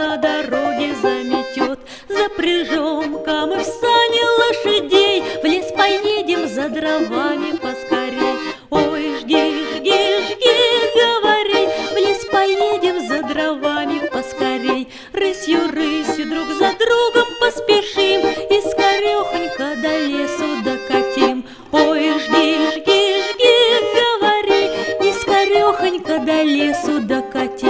на дороге заметет. Запряжем камы в сани лошадей, В лес поедем за дровами поскорей. Ой, жги, жги, жги, говори, В лес поедем за дровами поскорей. Рысью, рысью друг за другом поспешим И скорехонько до лесу докатим. Ой, жги, жги, жги, говори, И скорехонько до лесу докатим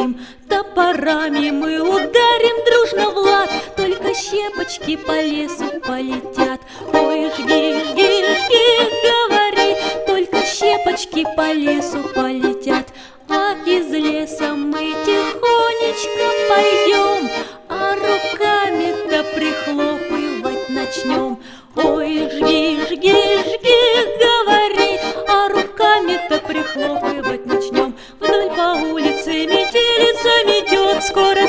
топорами мы ударим дружно в лад, Только щепочки по лесу полетят. Ой, жги, жги, жги, говори, Только щепочки по лесу полетят. А из леса мы тихонечко пойдем, А руками-то прихлопывать начнем. Ой, жги, жги, жги, говори, А руками-то прихлопывать начнем. Вдоль по улице escuro